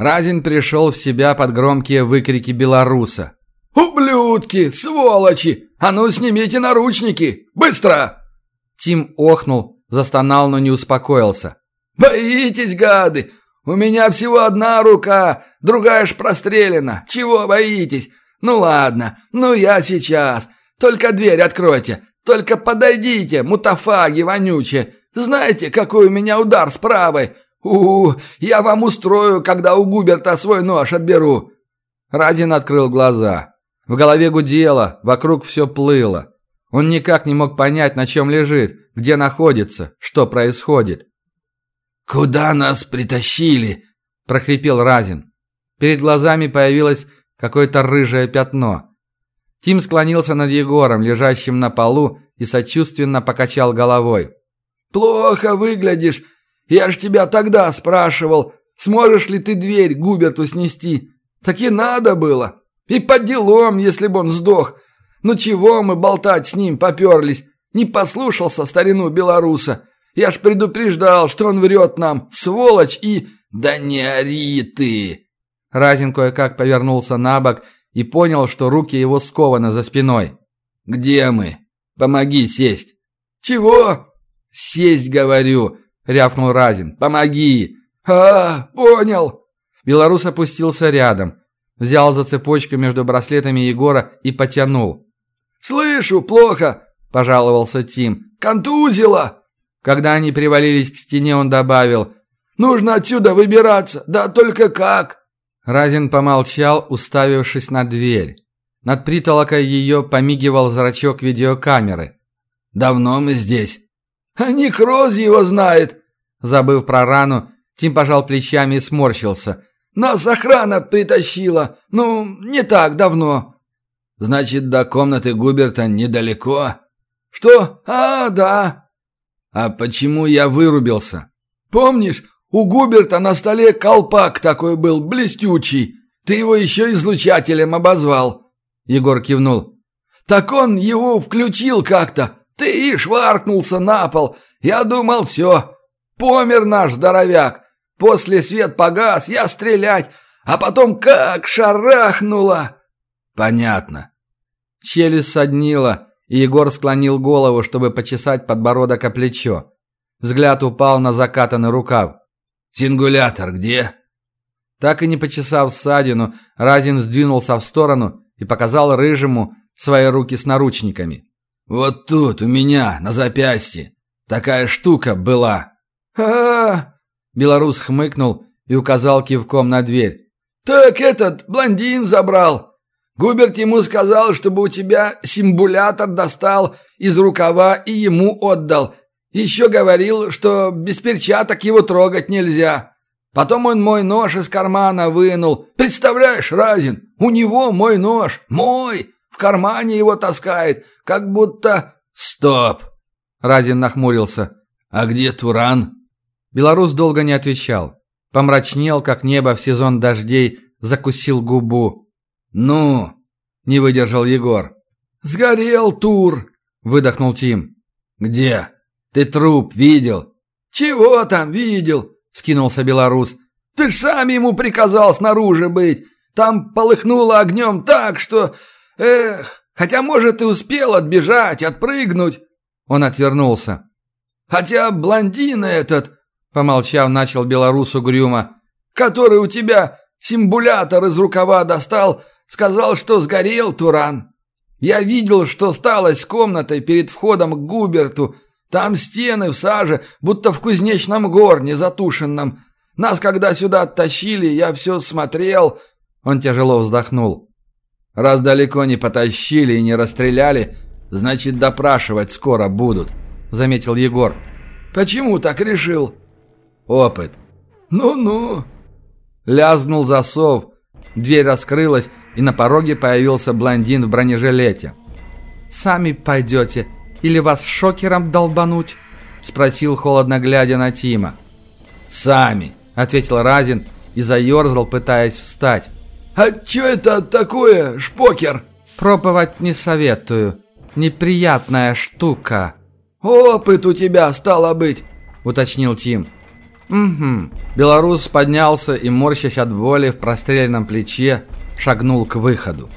Разин пришел в себя под громкие выкрики белоруса. «Ублюдки! Сволочи! А ну, снимите наручники! Быстро!» Тим охнул, застонал, но не успокоился. «Боитесь, гады! У меня всего одна рука, другая ж прострелена. Чего боитесь? Ну ладно, ну я сейчас. Только дверь откройте. Только подойдите, мутафаги вонючие. Знаете, какой у меня удар с правой? У, -у я вам устрою, когда у Губерта свой нож отберу». Радин открыл глаза. В голове гудело, вокруг все плыло. Он никак не мог понять, на чем лежит, где находится, что происходит. «Куда нас притащили?» – прохрипел Разин. Перед глазами появилось какое-то рыжее пятно. Тим склонился над Егором, лежащим на полу, и сочувственно покачал головой. «Плохо выглядишь. Я ж тебя тогда спрашивал, сможешь ли ты дверь Губерту снести. Так и надо было. И по делам, если бы он сдох. Ну чего мы болтать с ним поперлись? Не послушался старину белоруса. Я ж предупреждал, что он врет нам, сволочь, и... Да не ори ты!» Разин кое-как повернулся на бок и понял, что руки его скованы за спиной. «Где мы? Помоги сесть!» «Чего?» «Сесть, говорю!» — рявкнул Разин. «Помоги!» «А, понял!» Белорус опустился рядом, взял за цепочку между браслетами Егора и потянул. «Слышу, плохо!» – пожаловался Тим. «Контузило!» Когда они привалились к стене, он добавил «Нужно отсюда выбираться, да только как?» Разин помолчал, уставившись на дверь. Над притолокой ее помигивал зрачок видеокамеры. «Давно мы здесь?» «А некроз его знает!» Забыв про рану, Тим пожал плечами и сморщился. «Нас охрана притащила. Ну, не так давно». «Значит, до комнаты Губерта недалеко?» «Что? А, да. «А почему я вырубился?» «Помнишь, у Губерта на столе колпак такой был, блестючий. Ты его еще излучателем обозвал». Егор кивнул. «Так он его включил как-то. Ты и шваркнулся на пол. Я думал, все. Помер наш здоровяк. После свет погас, я стрелять. А потом как шарахнуло!» «Понятно». Челюсть соднила и Егор склонил голову, чтобы почесать подбородок о плечо. Взгляд упал на закатанный рукав. «Сингулятор где?» Так и не почесав ссадину, Разин сдвинулся в сторону и показал Рыжему свои руки с наручниками. «Вот тут, у меня, на запястье. Такая штука была». А, -а, -а Белорус хмыкнул и указал кивком на дверь. «Так этот блондин забрал. Губерт ему сказал, чтобы у тебя симбулятор достал из рукава и ему отдал. Еще говорил, что без перчаток его трогать нельзя. Потом он мой нож из кармана вынул. Представляешь, Разин, у него мой нож, мой, кармане его таскает, как будто... Стоп! Разин нахмурился. А где Туран? Белорус долго не отвечал. Помрачнел, как небо в сезон дождей, закусил губу. «Ну?» – не выдержал Егор. «Сгорел тур!» – выдохнул Тим. «Где? Ты труп видел?» «Чего там видел?» – скинулся белорус. «Ты ж сам ему приказал снаружи быть. Там полыхнуло огнем так, что... Эх, хотя, может, и успел отбежать, отпрыгнуть». Он отвернулся. «Хотя блондин этот...» – помолчав, начал белорус угрюмо. «Который у тебя симбулятор из рукава достал, Сказал, что сгорел Туран. Я видел, что стало с комнатой перед входом к Губерту. Там стены в саже, будто в кузнечном горне затушенном. Нас, когда сюда оттащили, я все смотрел...» Он тяжело вздохнул. «Раз далеко не потащили и не расстреляли, значит, допрашивать скоро будут», — заметил Егор. «Почему так решил?» «Опыт». «Ну-ну». Лязнул засов, дверь раскрылась, и на пороге появился блондин в бронежилете. «Сами пойдете? Или вас шокером долбануть?» – спросил, холодно глядя на Тима. «Сами», – ответил Разин и заерзал, пытаясь встать. «А что это такое, шпокер?» «Пробовать не советую. Неприятная штука». «Опыт у тебя стало быть», – уточнил Тим. «Угу». Белорус поднялся и, морщась от боли в простреленном плече, шагнул к выходу.